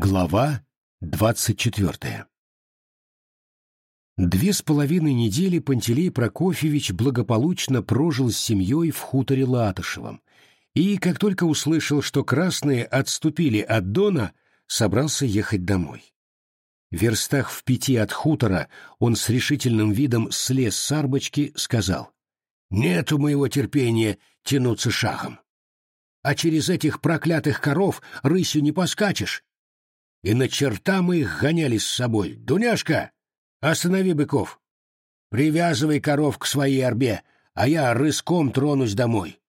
Глава двадцать четвертая Две с половиной недели Пантелей Прокофьевич благополучно прожил с семьей в хуторе Латышевом, и, как только услышал, что красные отступили от Дона, собрался ехать домой. В верстах в пяти от хутора он с решительным видом слез с арбочки, сказал, «Нету моего терпения тянуться шагом. А через этих проклятых коров рысью не поскачешь, и на черта мы их гоняли с собой. Дуняшка, останови быков. Привязывай коров к своей орбе, а я рыском тронусь домой.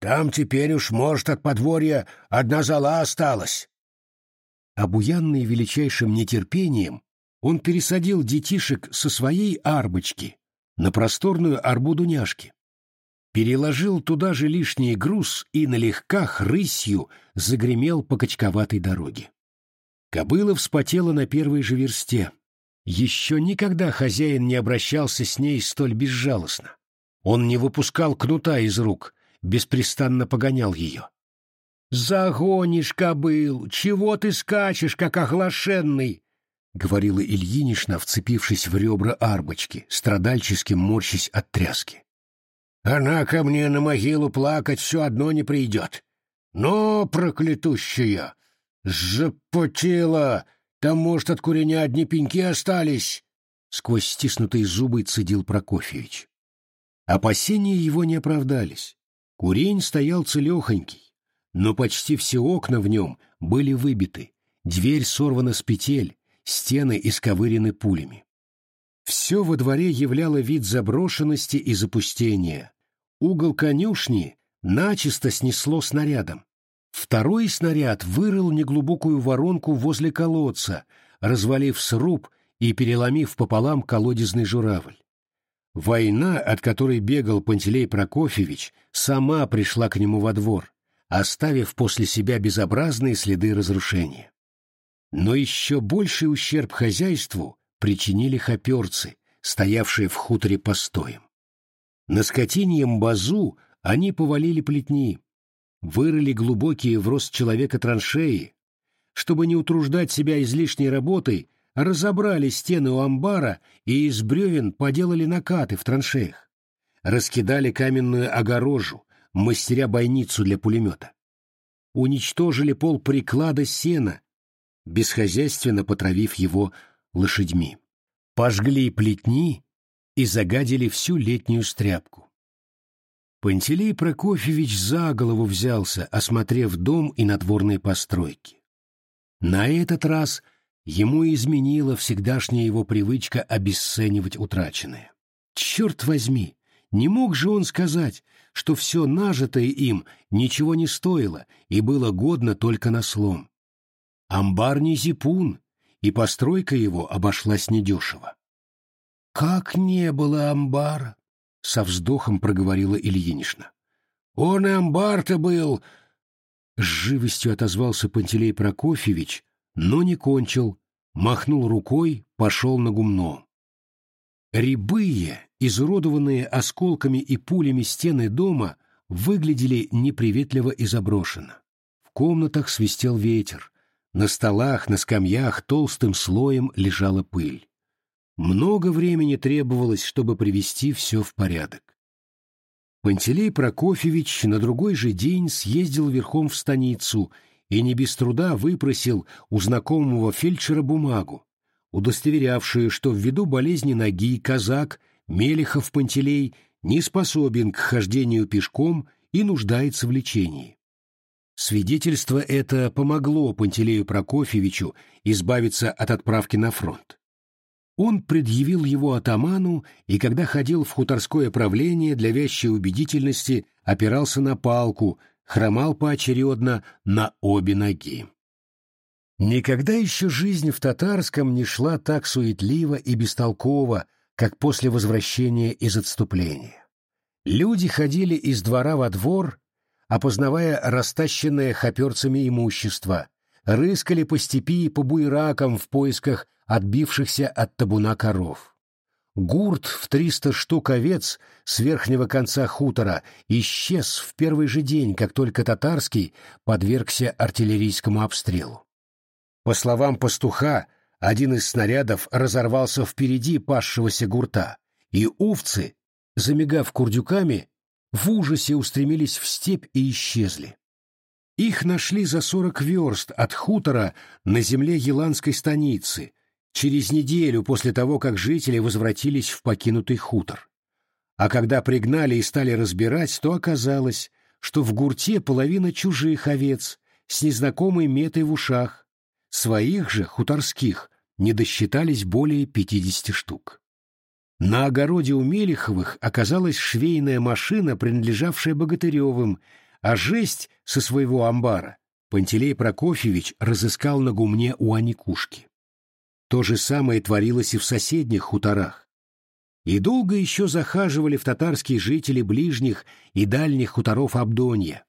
Там теперь уж, может, от подворья одна зала осталась. Обуянный величайшим нетерпением, он пересадил детишек со своей арбочки на просторную арбу Дуняшки. Переложил туда же лишний груз и налегка рысью загремел по качковатой дороге. Кобыла вспотела на первой же версте. Еще никогда хозяин не обращался с ней столь безжалостно. Он не выпускал кнута из рук, беспрестанно погонял ее. «Загонишь, кобыл! Чего ты скачешь, как оглашенный?» — говорила Ильинишна, вцепившись в ребра арбочки, страдальчески морщась от тряски. «Она ко мне на могилу плакать все одно не придет. Но, проклятущая, «Запотело! Там, может, от куреня одни пеньки остались!» Сквозь стиснутые зубы цедил Прокофьевич. Опасения его не оправдались. Курень стоял целехонький, но почти все окна в нем были выбиты, дверь сорвана с петель, стены исковырены пулями. Все во дворе являло вид заброшенности и запустения. Угол конюшни начисто снесло снарядом. Второй снаряд вырыл неглубокую воронку возле колодца, развалив сруб и переломив пополам колодезный журавль. Война, от которой бегал Пантелей Прокофьевич, сама пришла к нему во двор, оставив после себя безобразные следы разрушения. Но еще больший ущерб хозяйству причинили хоперцы, стоявшие в хуторе постоем. На скотиньем базу они повалили плетни, вырыли глубокие в рост человека траншеи, чтобы не утруждать себя излишней работой, разобрали стены у амбара и из бревен поделали накаты в траншеях, раскидали каменную огорожу, мастеря бойницу для пулемета. Уничтожили пол приклада сена, бесхозяйственно потравив его лошадьми. Пожгли плетни и загадили всю летнюю стряпку. Пантелей Прокофьевич за голову взялся, осмотрев дом и надворные постройки. На этот раз ему изменила всегдашняя его привычка обесценивать утраченное. Черт возьми, не мог же он сказать, что все нажитое им ничего не стоило и было годно только на слом. Амбар не зипун, и постройка его обошлась недешево. Как не было амбара! — со вздохом проговорила Ильинична. «Он и амбар-то был...» С живостью отозвался Пантелей Прокофьевич, но не кончил, махнул рукой, пошел на гумно. Рябые, изуродованные осколками и пулями стены дома, выглядели неприветливо и заброшенно. В комнатах свистел ветер, на столах, на скамьях толстым слоем лежала пыль. Много времени требовалось, чтобы привести все в порядок. Пантелей Прокофьевич на другой же день съездил верхом в станицу и не без труда выпросил у знакомого фельдшера бумагу, удостоверявшую, что ввиду болезни ноги казак Мелехов Пантелей не способен к хождению пешком и нуждается в лечении. Свидетельство это помогло Пантелею Прокофьевичу избавиться от отправки на фронт. Он предъявил его атаману, и когда ходил в хуторское правление для вящей убедительности, опирался на палку, хромал поочередно на обе ноги. Никогда еще жизнь в татарском не шла так суетливо и бестолково, как после возвращения из отступления. Люди ходили из двора во двор, опознавая растащенное хоперцами имущество, рыскали по степи и по буйракам в поисках отбившихся от табуна коров. Гурт в триста штук овец с верхнего конца хутора исчез в первый же день, как только татарский подвергся артиллерийскому обстрелу. По словам пастуха, один из снарядов разорвался впереди пасшегося гурта, и овцы, замигав курдюками, в ужасе устремились в степь и исчезли. Их нашли за сорок верст от хутора на земле Еланской станицы, через неделю после того, как жители возвратились в покинутый хутор. А когда пригнали и стали разбирать, то оказалось, что в гурте половина чужих овец с незнакомой метой в ушах, своих же, хуторских, не досчитались более пятидесяти штук. На огороде у Мелиховых оказалась швейная машина, принадлежавшая Богатыревым, а жесть со своего амбара Пантелей Прокофьевич разыскал на гумне у Аникушки. То же самое творилось и в соседних хуторах. И долго еще захаживали в татарские жители ближних и дальних хуторов Абдонья.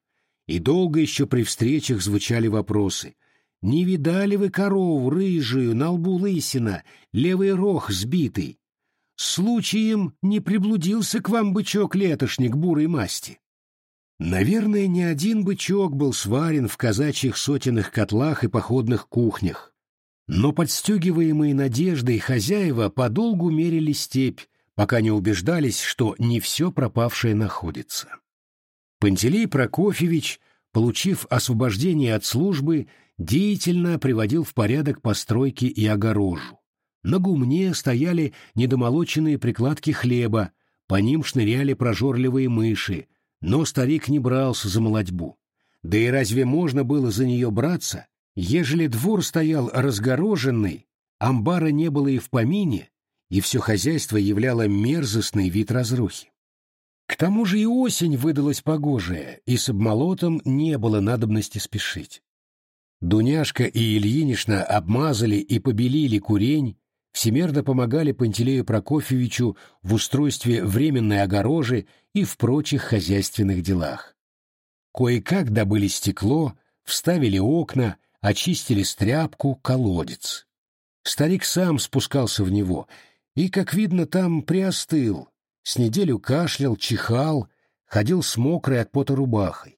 И долго еще при встречах звучали вопросы. «Не видали вы корову рыжую, на лбу лысина, левый рог сбитый? Случаем не приблудился к вам бычок-летошник бурой масти?» Наверное, не один бычок был сварен в казачьих сотенных котлах и походных кухнях. Но подстегиваемые надеждой хозяева подолгу мерили степь, пока не убеждались, что не все пропавшее находится. Пантелей Прокофьевич, получив освобождение от службы, деятельно приводил в порядок постройки и огорожу. На гумне стояли недомолоченные прикладки хлеба, по ним шныряли прожорливые мыши, но старик не брался за молодьбу. Да и разве можно было за нее браться, ежели двор стоял разгороженный, амбара не было и в помине, и все хозяйство являло мерзостный вид разрухи. К тому же и осень выдалась погожая, и с обмолотом не было надобности спешить. Дуняшка и Ильинишна обмазали и побелили курень, всемерно помогали Пантелею Прокофьевичу в устройстве временной огорожи и в прочих хозяйственных делах. Кое-как добыли стекло, вставили окна, очистили стряпку, колодец. Старик сам спускался в него и, как видно, там приостыл, с неделю кашлял, чихал, ходил с мокрой от пота рубахой.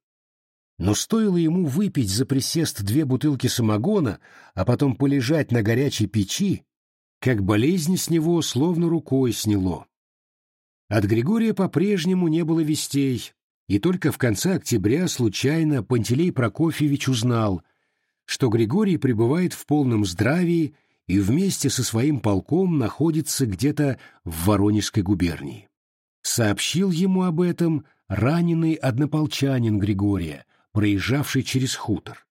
Но стоило ему выпить за присест две бутылки самогона, а потом полежать на горячей печи, как болезнь с него словно рукой сняло. От Григория по-прежнему не было вестей, и только в конце октября случайно Пантелей Прокофьевич узнал, что Григорий пребывает в полном здравии и вместе со своим полком находится где-то в Воронежской губернии. Сообщил ему об этом раненый однополчанин Григория, проезжавший через хутор.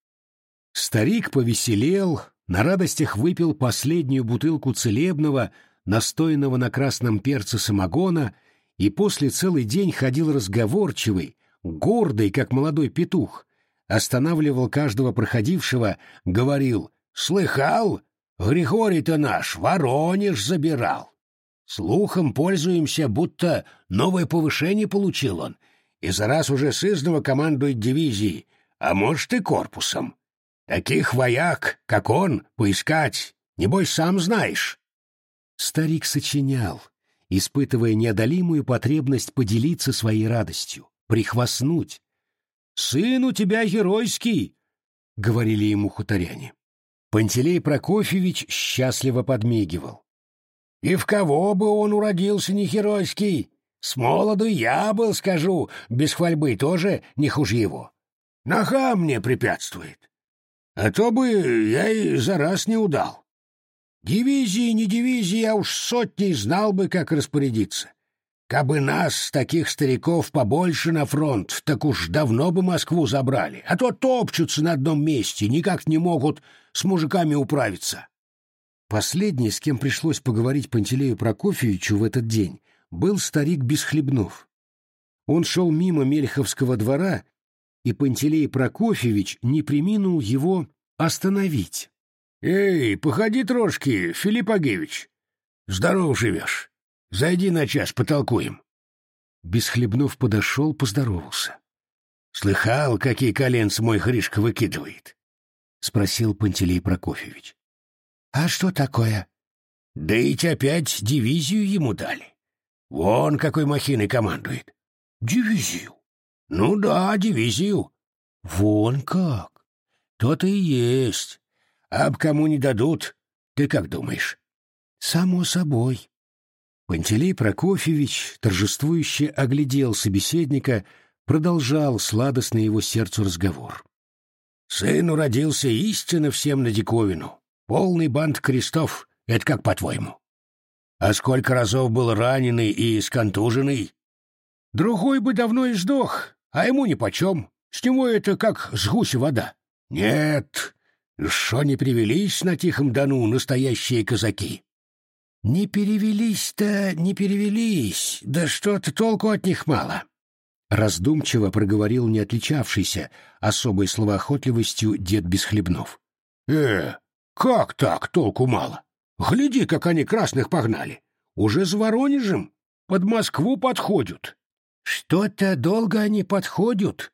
Старик повеселел, на радостях выпил последнюю бутылку целебного, настоянного на красном перце самогона, и после целый день ходил разговорчивый, гордый, как молодой петух, останавливал каждого проходившего, говорил «Слыхал? Григорий-то наш Воронеж забирал. Слухом пользуемся, будто новое повышение получил он, и за раз уже сызнова командует дивизией, а может и корпусом. Таких вояк, как он, поискать, небось, сам знаешь. Старик сочинял, испытывая неодолимую потребность поделиться своей радостью, прихвастнуть. «Сын у тебя геройский!» — говорили ему хуторяне. Пантелей Прокофьевич счастливо подмигивал. «И в кого бы он уродился не геройский? С молоду я был, скажу, без хвальбы тоже не хуже его. Нога мне препятствует. А то бы я и за раз не удал. Дивизии, не дивизии, я уж сотни знал бы, как распорядиться. Кабы нас, таких стариков, побольше на фронт, так уж давно бы Москву забрали, а то топчутся на одном месте, никак не могут с мужиками управиться. Последний, с кем пришлось поговорить Пантелею Прокофьевичу в этот день, был старик Бесхлебнов. Он шел мимо Мельховского двора и Пантелей Прокофьевич не приминул его остановить. «Эй, походи трошки, Филипп Агеевич. Здоров живешь. Зайди на час, потолкуем». Бесхлебнов подошел, поздоровался. «Слыхал, какие коленцы мой Хришка выкидывает?» — спросил Пантелей Прокофьевич. «А что такое?» «Да ведь опять дивизию ему дали. Вон какой махиной командует». «Дивизию?» Ну да, дивизию. Вон как. То-то и есть. Об кому не дадут, ты как думаешь? Само собой. Пантелей Прокофьевич торжествующе оглядел собеседника, продолжал сладостный его сердцу разговор. Сыну родился истинно всем на диковину. Полный бант крестов. Это как по-твоему? А сколько разов был раненый и сконтуженный? Другой бы давно и сдох, а ему нипочем. С него это как с гуся вода. Нет, что не привелись на Тихом Дону настоящие казаки? Не перевелись-то, не перевелись, да что-то толку от них мало. Раздумчиво проговорил не отличавшийся особой словоохотливостью дед Бесхлебнов. «Э, как так толку мало? Гляди, как они красных погнали. Уже с Воронежем под Москву подходят». «Что-то долго они подходят».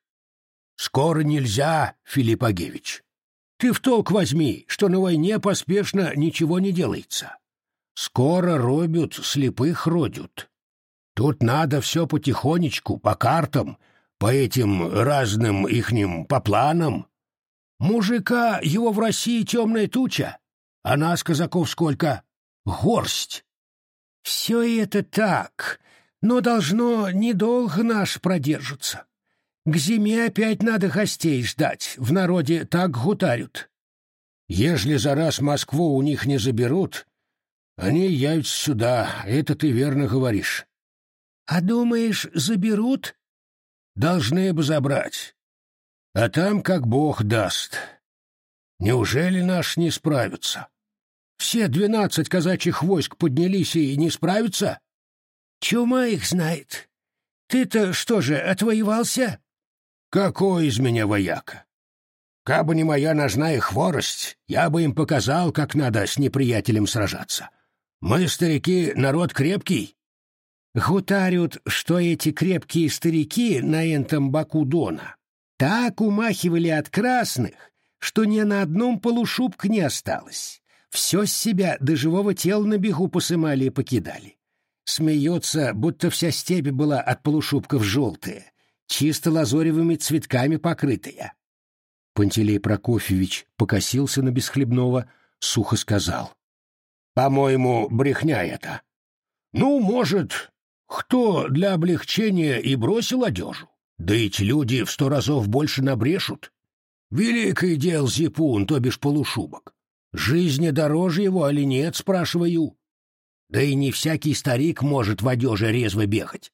«Скоро нельзя, Филипп. Ты в толк возьми, что на войне поспешно ничего не делается. Скоро робят, слепых родят. Тут надо все потихонечку, по картам, по этим разным ихним, по планам. Мужика его в России темная туча, а нас, казаков, сколько? Горсть. Все это так, но должно недолго наш продержаться. К зиме опять надо гостей ждать, в народе так гутарют. Ежели за раз Москву у них не заберут, они явятся сюда, это ты верно говоришь. А думаешь, заберут? Должны бы забрать. А там как бог даст. Неужели наш не справится? Все двенадцать казачьих войск поднялись и не справятся? Чума их знает. Ты-то что же, отвоевался? Какой из меня вояка? Кабы не моя ножная хворость, я бы им показал, как надо с неприятелем сражаться. Мы, старики, народ крепкий, Гутарют, что эти крепкие старики на этом боку Дона так умахивали от красных, что ни на одном полушубка не осталось. Все с себя до живого тела на бегу посымали и покидали. Смеется, будто вся степь была от полушубков желтая, чисто лазоревыми цветками покрытая. Пантелей Прокофьевич покосился на Бесхлебного, сухо сказал. — По-моему, брехня это. Ну, может, кто для облегчения и бросил одежу? Да эти люди в сто разов больше набрешут. Великое дел зипун, то бишь полушубок. Жизни дороже его, али нет, спрашиваю. Да и не всякий старик может в одежде резво бегать.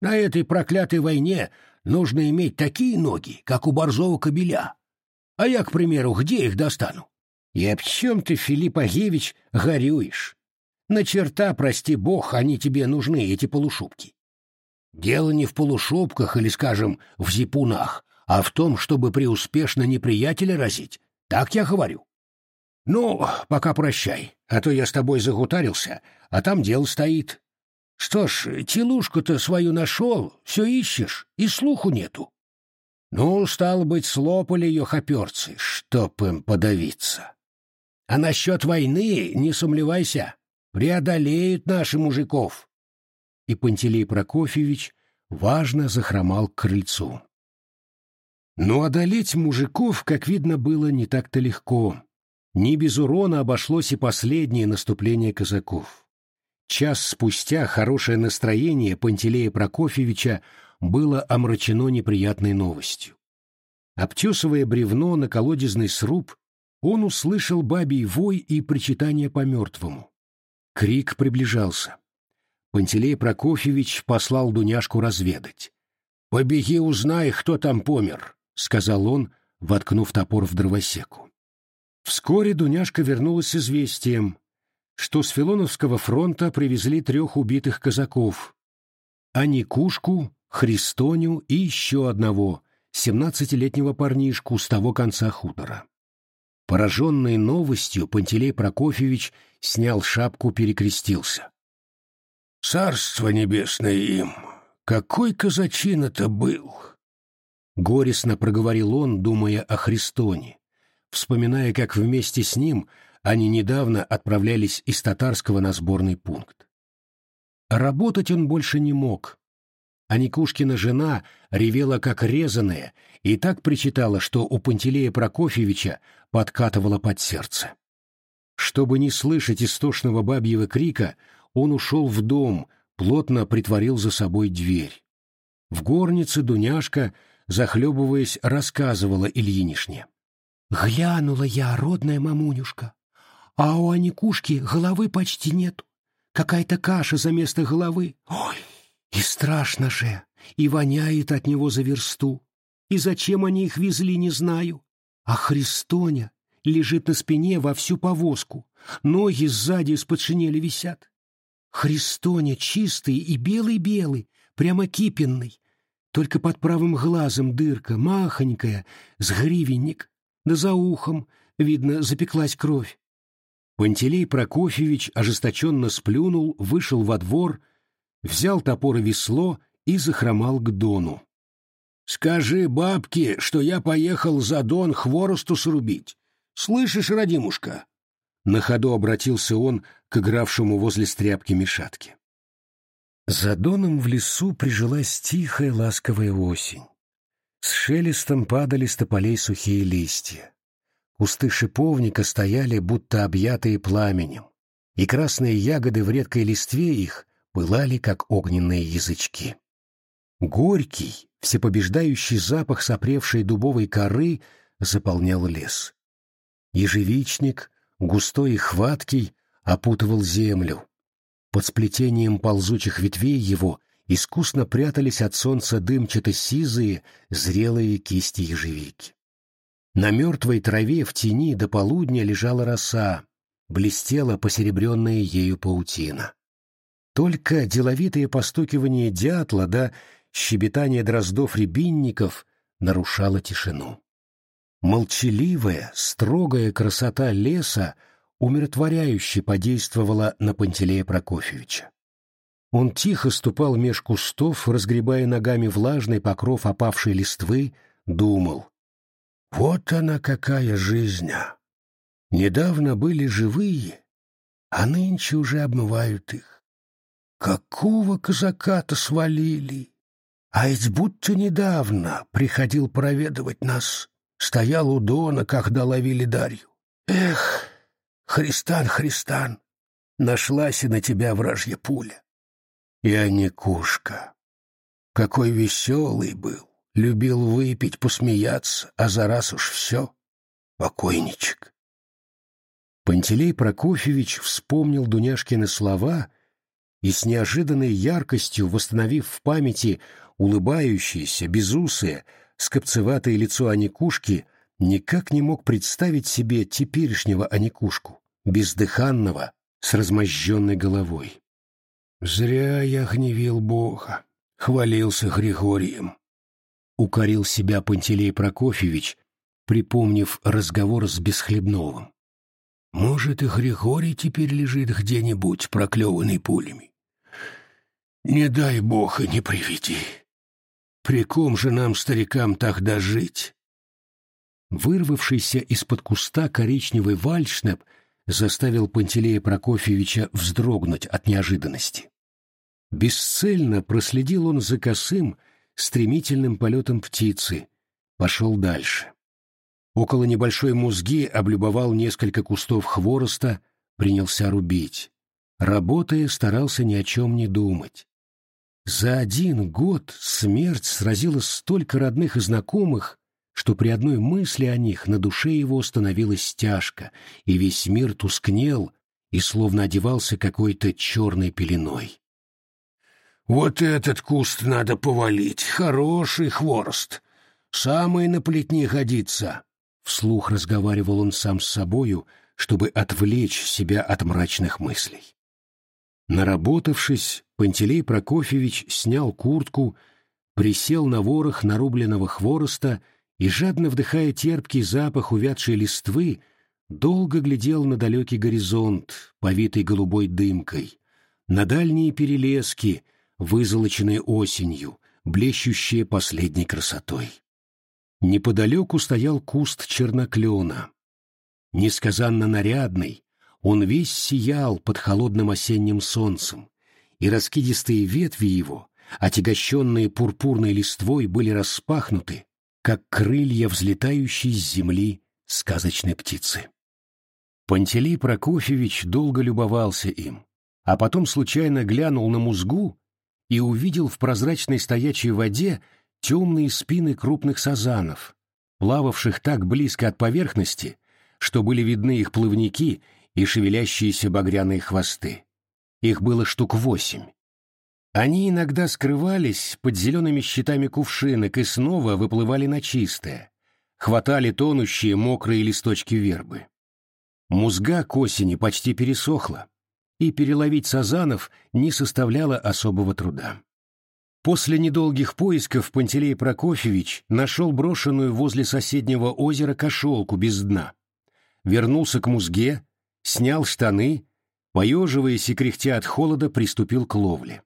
На этой проклятой войне нужно иметь такие ноги, как у борзого кобеля. А я, к примеру, где их достану? И об чем ты, Филипп Агевич, горюешь? На черта, прости бог, они тебе нужны, эти полушубки. Дело не в полушубках или, скажем, в зипунах, а в том, чтобы преуспешно неприятеля разить. Так я говорю. Ну, пока прощай, а то я с тобой загутарился, а там дело стоит. Что ж, телушку-то свою нашел, все ищешь, и слуху нету. Ну, стало быть, слопали ее хоперцы, чтоб им подавиться. А насчет войны не сомневайся, преодолеют наши мужиков. И Пантелей Прокофьевич важно захромал к крыльцу. Но одолеть мужиков, как видно, было не так-то легко. Не без урона обошлось и последнее наступление казаков. Час спустя хорошее настроение Пантелея Прокофьевича было омрачено неприятной новостью. Обтесывая бревно на колодезный сруб, он услышал бабий вой и причитание по мертвому. Крик приближался. Пантелей Прокофьевич послал Дуняшку разведать. «Побеги, узнай, кто там помер», — сказал он, воткнув топор в дровосеку. Вскоре Дуняшка вернулась с известием, что с Филоновского фронта привезли трех убитых казаков — Аникушку, Христоню и еще одного, семнадцатилетнего парнишку с того конца хутора. Пораженный новостью, Пантелей Прокофьевич снял шапку, перекрестился. «Царство небесное им! Какой казачин это был!» Горестно проговорил он, думая о Христоне, вспоминая, как вместе с ним они недавно отправлялись из Татарского на сборный пункт. Работать он больше не мог. А Никушкина жена ревела как резаная и так причитала, что у Пантелея Прокофьевича подкатывала под сердце. Чтобы не слышать истошного бабьего крика, он ушел в дом, плотно притворил за собой дверь. В горнице Дуняшка, захлебываясь, рассказывала Ильинишне. «Глянула я, родная мамунюшка, а у Аникушки головы почти нету. Какая-то каша за место головы. Ой, и страшно же, и воняет от него за версту. И зачем они их везли, не знаю. А Христоня лежит на спине во всю повозку, ноги сзади из-под шинели висят. Христоня чистый и белый-белый, прямо кипенный. Только под правым глазом дырка, махонькая, с гривенник, да за ухом, видно, запеклась кровь. Пантелей Прокофьевич ожесточенно сплюнул, вышел во двор, взял топор и весло и захромал к Дону. «Скажи бабке, что я поехал за Дон хворосту срубить. Слышишь, родимушка?» На ходу обратился он к игравшему возле стряпки Мишатке. За доном в лесу прижилась тихая ласковая осень. С шелестом падали с тополей сухие листья. Кусты шиповника стояли, будто объятые пламенем, и красные ягоды в редкой листве их пылали, как огненные язычки. Горький, всепобеждающий запах сопревшей дубовой коры заполнял лес. Ежевичник, густой и хваткий, опутывал землю. Под сплетением ползучих ветвей его искусно прятались от солнца дымчато-сизые, зрелые кисти ежевики. На мертвой траве в тени до полудня лежала роса, блестела посеребренная ею паутина. Только деловитое постукивание дятла да щебетание дроздов-рябинников нарушало тишину. Молчаливая, строгая красота леса умиротворяюще подействовала на Пантелея Прокофьевича. Он тихо ступал меж кустов, разгребая ногами влажный покров опавшей листвы, думал. Вот она какая жизнь! А! Недавно были живые, а нынче уже обмывают их. Какого казака-то свалили! А ведь будто недавно приходил проведывать нас Стоял у Дона, когда ловили Дарью. Эх, Христан, Христан, нашлась и на тебя вражья пуля. И Аникушка. Какой веселый был, любил выпить, посмеяться, а за раз уж все. Покойничек. Пантелей Прокофьевич вспомнил Дуняшкины слова и с неожиданной яркостью, восстановив в памяти улыбающееся, безусое, скопцеватое лицо Аникушки никак не мог представить себе теперешнего Аникушку, бездыханного, с размозженной головой. «Зря я гневил Бога, хвалился Григорием», — укорил себя Пантелей Прокофьевич, припомнив разговор с Бесхлебновым. «Может, и Григорий теперь лежит где-нибудь, проклеванный пулями? Не дай Бог и не приведи». При ком же нам, старикам, так дожить? Вырвавшийся из-под куста коричневый вальшнеп заставил Пантелея Прокофьевича вздрогнуть от неожиданности. Бесцельно проследил он за косым, стремительным полетом птицы, пошел дальше. Около небольшой музги облюбовал несколько кустов хвороста, принялся рубить. Работая, старался ни о чем не думать. За один год смерть сразила столько родных и знакомых, что при одной мысли о них на душе его становилась тяжко, и весь мир тускнел и словно одевался какой-то черной пеленой. «Вот этот куст надо повалить, хороший хворост, самый на плетни годится», — вслух разговаривал он сам с собою, чтобы отвлечь себя от мрачных мыслей. Наработавшись, Пантелей Прокофьевич снял куртку, присел на ворох нарубленного хвороста и, жадно вдыхая терпкий запах увядшей листвы, долго глядел на далекий горизонт, повитый голубой дымкой, на дальние перелески, вызолоченные осенью, блещущие последней красотой. Неподалеку стоял куст черноклена. Несказанно нарядный, он весь сиял под холодным осенним солнцем, и раскидистые ветви его отягощенные пурпурной листвой, были распахнуты, как крылья взлетающей с земли сказочной птицы. Пантелей Прокофьевич долго любовался им, а потом случайно глянул на музгу и увидел в прозрачной стоячей воде темные спины крупных сазанов, плававших так близко от поверхности, что были видны их плавники и шевелящиеся багряные хвосты. Их было штук восемь. Они иногда скрывались под зелеными щитами кувшинок и снова выплывали на чистое, хватали тонущие мокрые листочки вербы. Музга к осени почти пересохла, и переловить сазанов не составляло особого труда. После недолгих поисков Пантелей Прокофьевич нашел брошенную возле соседнего озера кошелку без дна. Вернулся к музге, снял штаны, поеживаясь и кряхтя от холода, приступил к ловле.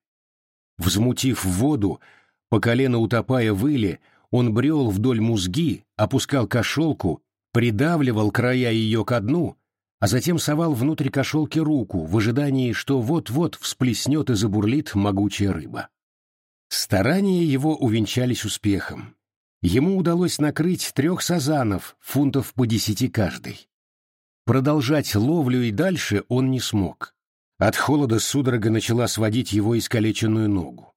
Взмутив воду, по колено утопая в иле, он брел вдоль музги, опускал кошелку, придавливал края ее ко дну, а затем совал внутрь кошелки руку в ожидании, что вот-вот всплеснет и забурлит могучая рыба. Старания его увенчались успехом. Ему удалось накрыть трех сазанов, фунтов по десяти каждый. Продолжать ловлю и дальше он не смог. От холода судорога начала сводить его искалеченную ногу.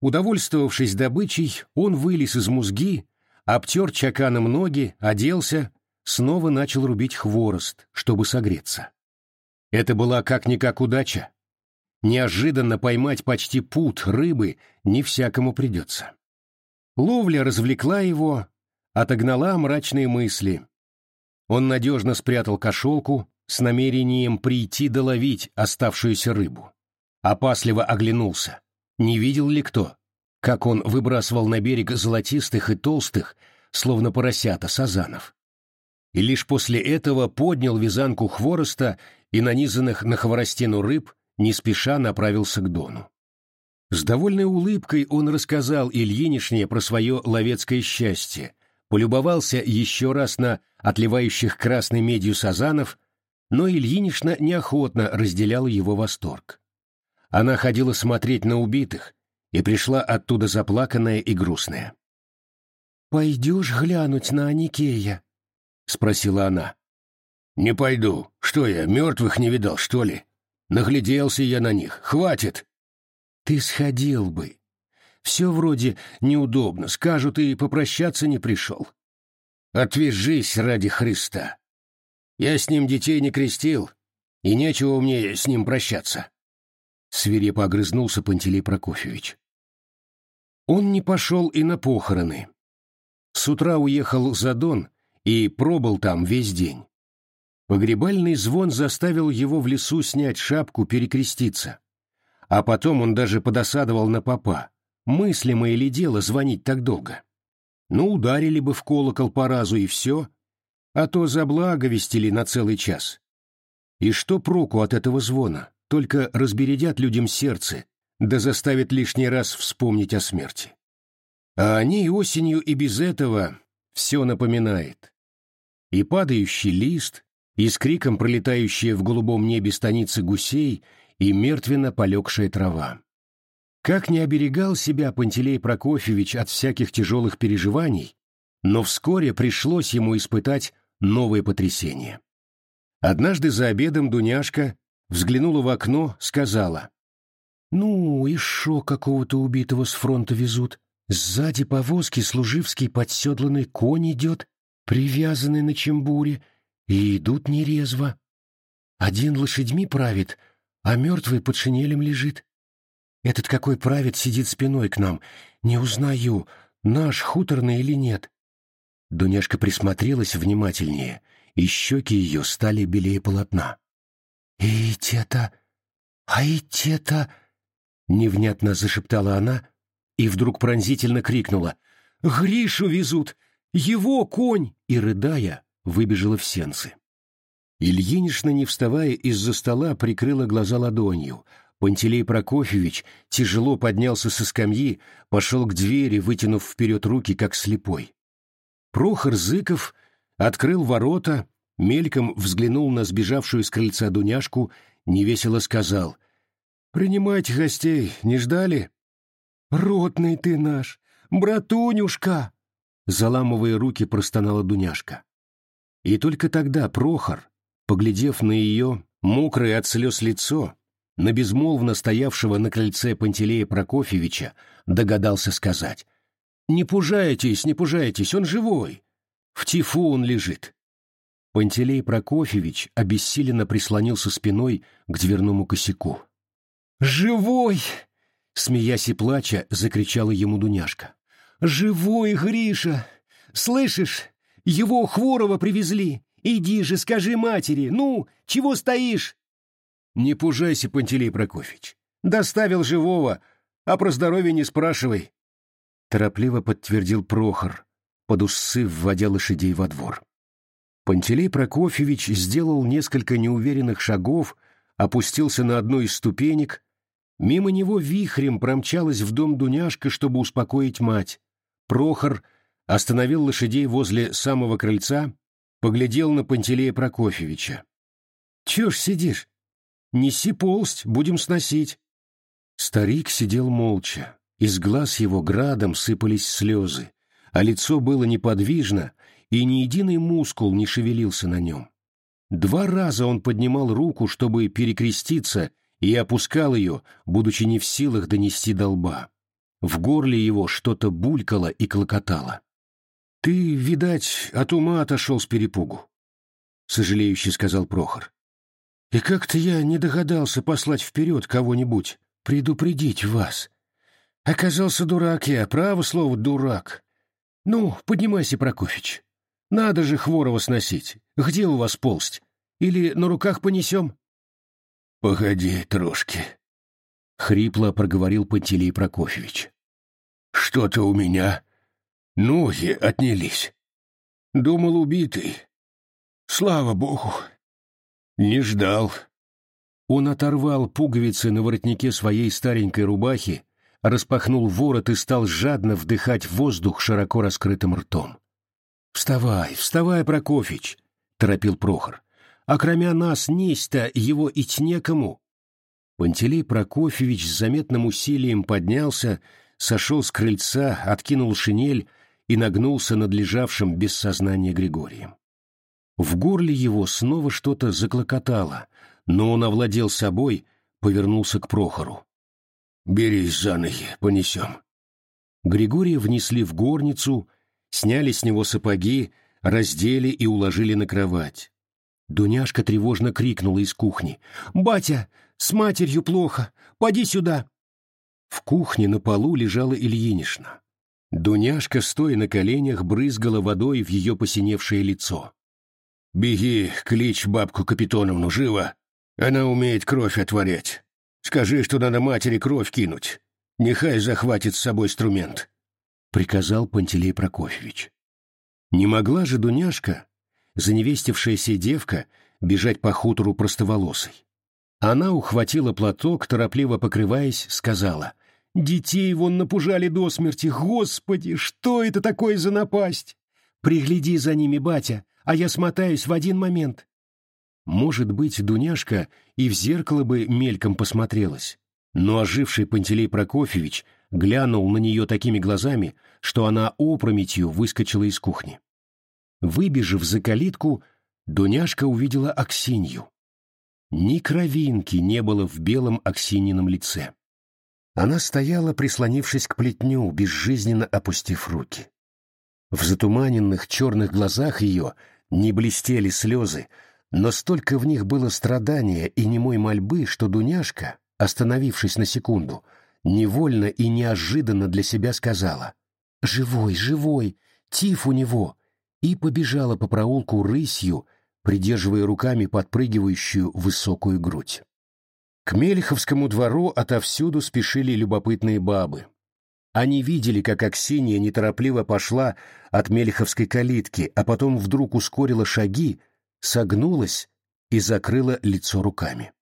Удовольствовавшись добычей, он вылез из музги, обтер чаканом ноги, оделся, снова начал рубить хворост, чтобы согреться. Это была как-никак удача. Неожиданно поймать почти пут рыбы не всякому придется. Ловля развлекла его, отогнала мрачные мысли. Он надежно спрятал кошелку с намерением прийти доловить оставшуюся рыбу. Опасливо оглянулся. Не видел ли кто, как он выбрасывал на берег золотистых и толстых, словно поросята, сазанов? И лишь после этого поднял вязанку хвороста и нанизанных на хворостину рыб не спеша направился к Дону. С довольной улыбкой он рассказал Ильинишне про свое ловецкое счастье, полюбовался еще раз на отливающих красной медью сазанов, но Ильинишна неохотно разделяла его восторг. Она ходила смотреть на убитых и пришла оттуда заплаканная и грустная. «Пойдешь глянуть на Аникея?» — спросила она. «Не пойду. Что я, мертвых не видал, что ли?» Нагляделся я на них. Хватит. Ты сходил бы. Все вроде неудобно. Скажут, и попрощаться не пришел. Отвяжись ради Христа. Я с ним детей не крестил, и нечего мне с ним прощаться. Свирепо огрызнулся Пантелей Прокофьевич. Он не пошел и на похороны. С утра уехал за Дон и пробыл там весь день. Погребальный звон заставил его в лесу снять шапку, перекреститься. А потом он даже подосадовал на попа. Мыслимое ли дело звонить так долго? Ну, ударили бы в колокол по разу и все, а то заблаговестили на целый час. И что проку от этого звона? Только разбередят людям сердце, да заставят лишний раз вспомнить о смерти. А они осенью и без этого все напоминает. И падающий лист, и с криком пролетающие в голубом небе станицы гусей и мертвенно полегшая трава. Как не оберегал себя Пантелей Прокофьевич от всяких тяжелых переживаний, но вскоре пришлось ему испытать новое потрясение. Однажды за обедом Дуняшка взглянула в окно, сказала, «Ну, и шо какого-то убитого с фронта везут. Сзади повозки служивский подседланный конь идет, привязанный на чембуре, и идут нерезво. Один лошадьми правит, а мертвый под шинелем лежит. Этот какой правит сидит спиной к нам. Не узнаю, наш хуторный или нет. Дуняшка присмотрелась внимательнее, и щеки ее стали белее полотна. «И те-то... А и те-то...» Невнятно зашептала она и вдруг пронзительно крикнула. «Гришу везут! Его конь!» И, рыдая, выбежала в сенцы. Ильинична, не вставая из-за стола, прикрыла глаза ладонью. Пантелей Прокофьевич тяжело поднялся со скамьи, пошел к двери, вытянув вперед руки, как слепой. Прохор Зыков открыл ворота, мельком взглянул на сбежавшую с крыльца Дуняшку, невесело сказал. «Принимайте гостей, не ждали?» Ротный ты наш! Братунюшка!» Заламывая руки, простонала Дуняшка. И только тогда Прохор, поглядев на ее мокрое от слез лицо, на безмолвно стоявшего на крыльце Пантелея Прокофьевича, догадался сказать. «Не пужайтесь, не пужайтесь, он живой! В тифу он лежит!» Пантелей Прокофьевич обессиленно прислонился спиной к дверному косяку. «Живой!» — смеясь и плача, закричала ему Дуняшка. «Живой, Гриша! Слышишь, его Хворова привезли! Иди же, скажи матери! Ну, чего стоишь?» «Не пужайся, Пантелей Прокофьевич. Доставил живого, а про здоровье не спрашивай!» Торопливо подтвердил Прохор, под усы вводя лошадей во двор. Пантелей Прокофьевич сделал несколько неуверенных шагов, опустился на одну из ступенек, мимо него вихрем промчалась в дом Дуняшка, чтобы успокоить мать. Прохор остановил лошадей возле самого крыльца, поглядел на Пантелея Прокофьевича. «Чего ж сидишь? Неси полсть, будем сносить». Старик сидел молча, из глаз его градом сыпались слезы, а лицо было неподвижно, и ни единый мускул не шевелился на нем. Два раза он поднимал руку, чтобы перекреститься, и опускал ее, будучи не в силах донести до лба. В горле его что-то булькало и клокотало. «Ты, видать, от ума отошел с перепугу», — сожалеюще сказал Прохор. «И как-то я не догадался послать вперед кого-нибудь, предупредить вас. Оказался дурак я, право слово, дурак. Ну, поднимайся, Прокофич. Надо же Хворова сносить. Где у вас полсть? Или на руках понесем?» «Погоди, трошки», — хрипло проговорил Пантелей Прокофьевич. «Что-то у меня Ноги отнялись. Думал, убитый. Слава богу. Не ждал. Он оторвал пуговицы на воротнике своей старенькой рубахи, распахнул ворот и стал жадно вдыхать воздух широко раскрытым ртом. «Вставай, вставай, Прокофич!» — торопил Прохор. «А кроме нас несть-то его ить некому!» Пантелей Прокофьевич с заметным усилием поднялся, сошел с крыльца, откинул шинель и нагнулся над лежавшим без сознания Григорием. В горле его снова что-то заклокотало, но он овладел собой, повернулся к Прохору. «Берись за ноги, понесем». Григория внесли в горницу, сняли с него сапоги, раздели и уложили на кровать. Дуняшка тревожно крикнула из кухни. «Батя, с матерью плохо! Поди сюда!» В кухне на полу лежала Ильинишна. Дуняшка, стоя на коленях, брызгала водой в ее посиневшее лицо. «Беги, клич бабку Капитоновну, живо! Она умеет кровь отворять. Скажи, что надо матери кровь кинуть. Нехай захватит с собой инструмент», — приказал Пантелей Прокофьевич. Не могла же Дуняшка, заневестившаяся девка, бежать по хутору простоволосой. Она ухватила платок, торопливо покрываясь, сказала — Детей вон напужали до смерти. Господи, что это такое за напасть? Пригляди за ними, батя, а я смотаюсь в один момент. Может быть, Дуняшка и в зеркало бы мельком посмотрелась, но оживший Пантелей Прокофьевич глянул на нее такими глазами, что она опрометью выскочила из кухни. Выбежав за калитку, Дуняшка увидела Аксинью. Ни кровинки не было в белом Аксинином лице. Она стояла, прислонившись к плетню, безжизненно опустив руки. В затуманенных черных глазах ее не блестели слезы, но столько в них было страдания и немой мольбы, что Дуняшка, остановившись на секунду, невольно и неожиданно для себя сказала «Живой, живой, тиф у него!» и побежала по проулку рысью, придерживая руками подпрыгивающую высокую грудь. К Мельховскому двору отовсюду спешили любопытные бабы. Они видели, как Аксинья неторопливо пошла от Мельховской калитки, а потом вдруг ускорила шаги, согнулась и закрыла лицо руками.